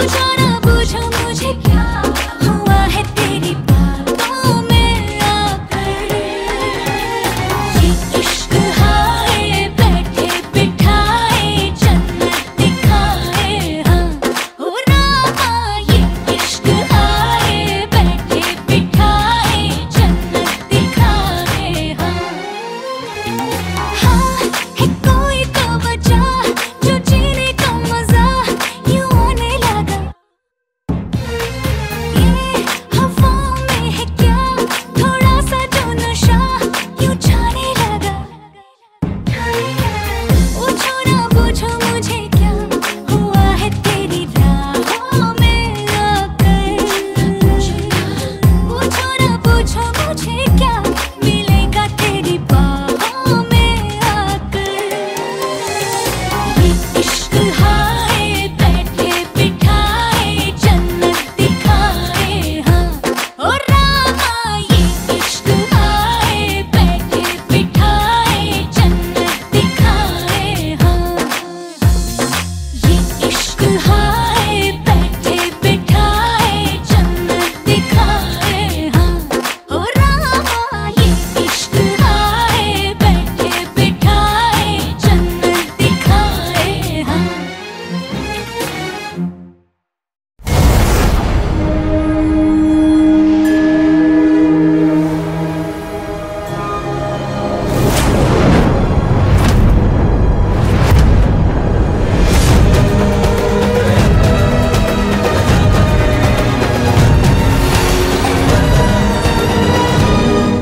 wish I